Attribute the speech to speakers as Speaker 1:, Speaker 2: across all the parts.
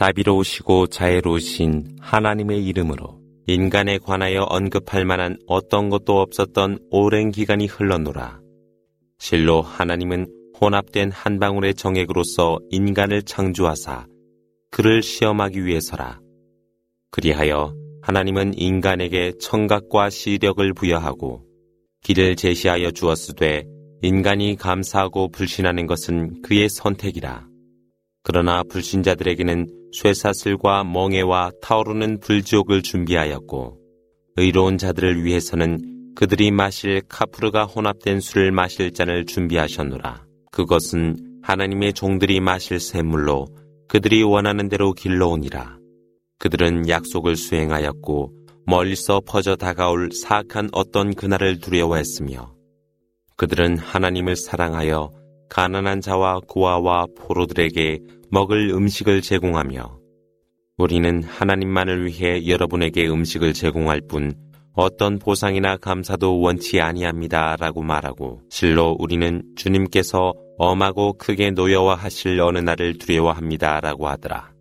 Speaker 1: 자비로우시고 자애로우신 하나님의 이름으로 인간에 관하여 언급할 만한 어떤 것도 없었던 오랜 기간이 흘러노라. 실로 하나님은 혼합된 한 방울의 정액으로서 인간을 창조하사 그를 시험하기 위해서라. 그리하여 하나님은 인간에게 청각과 시력을 부여하고 길을 제시하여 주었으되 인간이 감사하고 불신하는 것은 그의 선택이라. 그러나 불신자들에게는 쇠사슬과 멍에와 타오르는 불지옥을 준비하였고 의로운 자들을 위해서는 그들이 마실 카프르가 혼합된 술을 마실 잔을 준비하셨노라. 그것은 하나님의 종들이 마실 샘물로 그들이 원하는 대로 길러오니라. 그들은 약속을 수행하였고 멀리서 퍼져 다가올 사악한 어떤 그날을 두려워했으며 그들은 하나님을 사랑하여 가난한 자와 고아와 포로들에게 먹을 음식을 제공하며 우리는 하나님만을 위해 여러분에게 음식을 제공할 뿐 어떤 보상이나 감사도 원치 아니합니다. 라고 말하고 실로 우리는 주님께서 엄하고 크게 노여워하실 어느 날을 두려워합니다. 라고 하더라.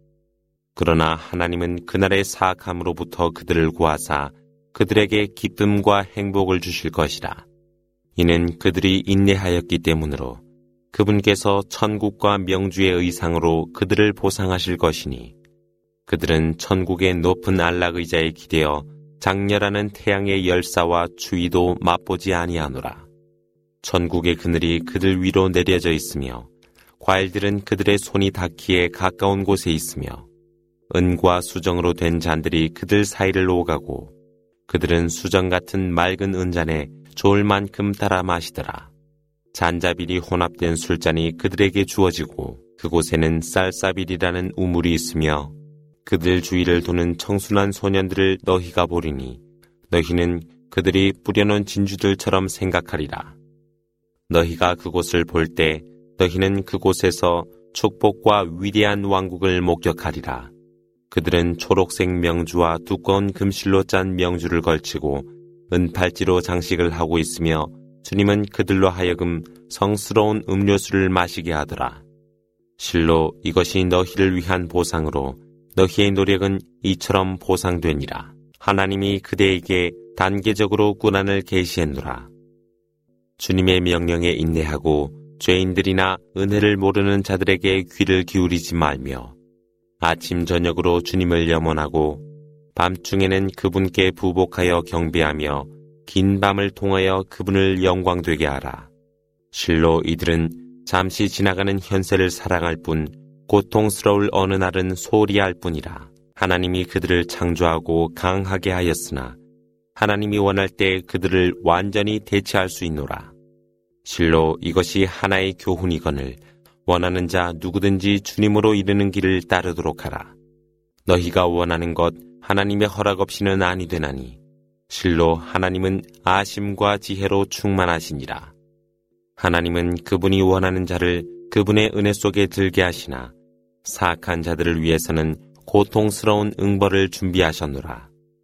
Speaker 1: 그러나 하나님은 그날의 사악함으로부터 그들을 구하사 그들에게 기쁨과 행복을 주실 것이라. 이는 그들이 인내하였기 때문으로 그분께서 천국과 명주의 의상으로 그들을 보상하실 것이니 그들은 천국의 높은 안락의자에 기대어 장렬하는 태양의 열사와 추위도 맛보지 아니하노라. 천국의 그늘이 그들 위로 내려져 있으며 과일들은 그들의 손이 닿기에 가까운 곳에 있으며 은과 수정으로 된 잔들이 그들 사이를 오가고 그들은 수정 같은 맑은 은잔에 좋을 만큼 따라 마시더라. 잔자빌이 혼합된 술잔이 그들에게 주어지고 그곳에는 쌀사빌이라는 우물이 있으며 그들 주위를 도는 청순한 소년들을 너희가 보리니 너희는 그들이 뿌려놓은 진주들처럼 생각하리라. 너희가 그곳을 볼 때 너희는 그곳에서 축복과 위대한 왕국을 목격하리라. 그들은 초록색 명주와 두꺼운 금실로 짠 명주를 걸치고 은팔찌로 장식을 하고 있으며 주님은 그들로 하여금 성스러운 음료수를 마시게 하더라. 실로 이것이 너희를 위한 보상으로 너희의 노력은 이처럼 보상되니라. 하나님이 그대에게 단계적으로 꾸난을 계시했노라. 주님의 명령에 인내하고 죄인들이나 은혜를 모르는 자들에게 귀를 기울이지 말며 아침 저녁으로 주님을 염원하고 밤중에는 그분께 부복하여 경배하며 긴 밤을 통하여 그분을 영광되게 하라. 실로 이들은 잠시 지나가는 현세를 사랑할 뿐 고통스러울 어느 날은 소리 할 뿐이라. 하나님이 그들을 창조하고 강하게 하였으나 하나님이 원할 때 그들을 완전히 대체할 수 있노라. 실로 이것이 하나의 교훈이거늘 원하는 자 누구든지 주님으로 이르는 길을 따르도록 하라. 너희가 원하는 것 하나님의 허락 없이는 아니 되나니 실로 하나님은 아심과 지혜로 충만하시니라. 하나님은 그분이 원하는 자를 그분의 은혜 속에 들게 하시나 사악한 자들을 위해서는 고통스러운 응벌을 준비하셨노라.